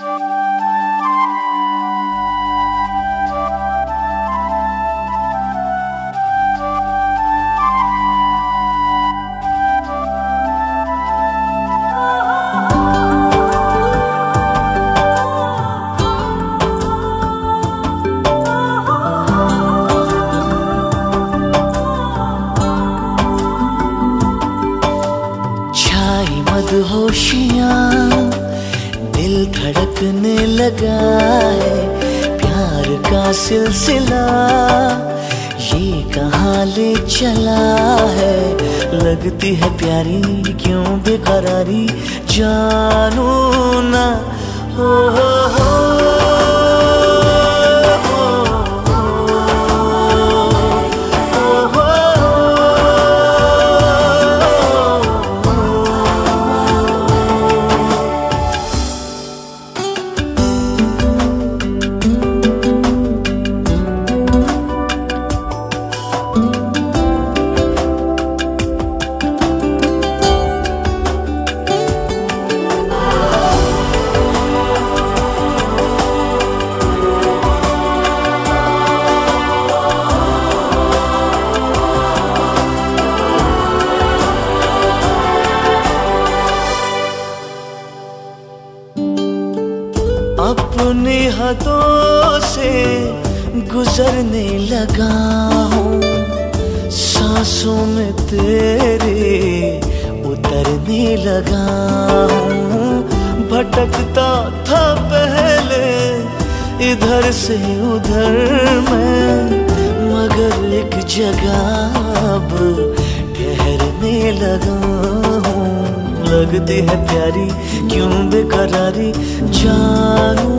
मदहोशियाँ धड़कने लगा है प्यार का सिलसिला। ये कहाँ ले चला है? लगती है प्यारी क्यों बेकरारी? जानू ना हो हो अपनी हदों से गुजरने लगा हूँ। सांसों में तेरे उतरने लगा हूँ। भटकता था पहले, इधर से उधर मैं, मगर एक जगह अब ठहरने लगा हूँ। लगती है प्यारी, क्यों बेकरारी, जानू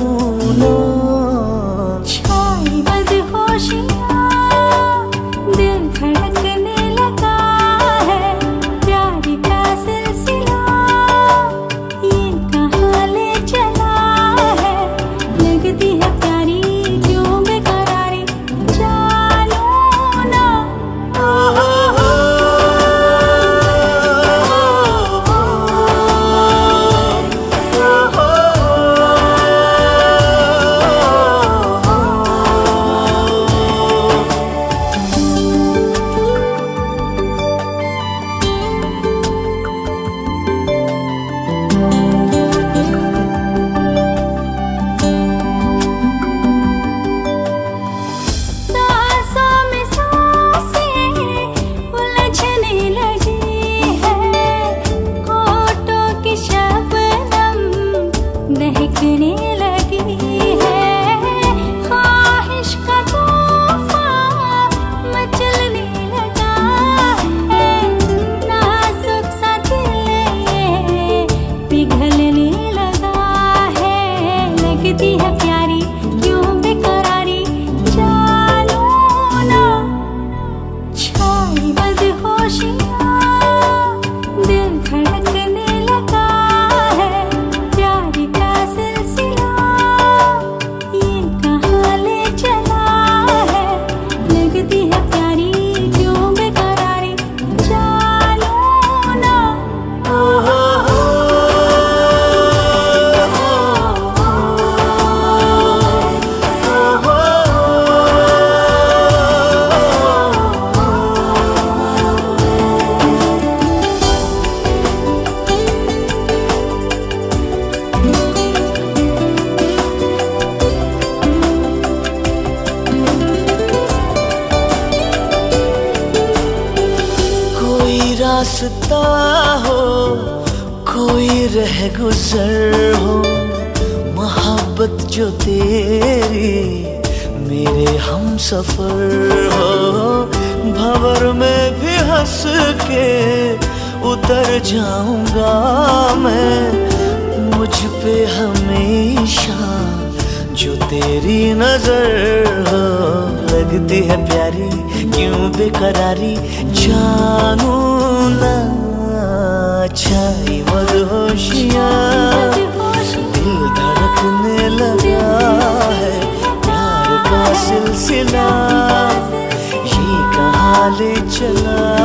रास्ता हो, कोई रह गुजर हो। मोहब्बत जो तेरी, मेरे हम सफ़र हो। भंवर में भी हंस के उतर जाऊँगा मैं, मुझ पे हमेशा जो तेरी नज़र, हो, लगती है प्यारी, क्यों बेकरारी? जानू ना छाई दिल धड़कने लगा है, प्यार का सिलसिला। ये कहा ले चला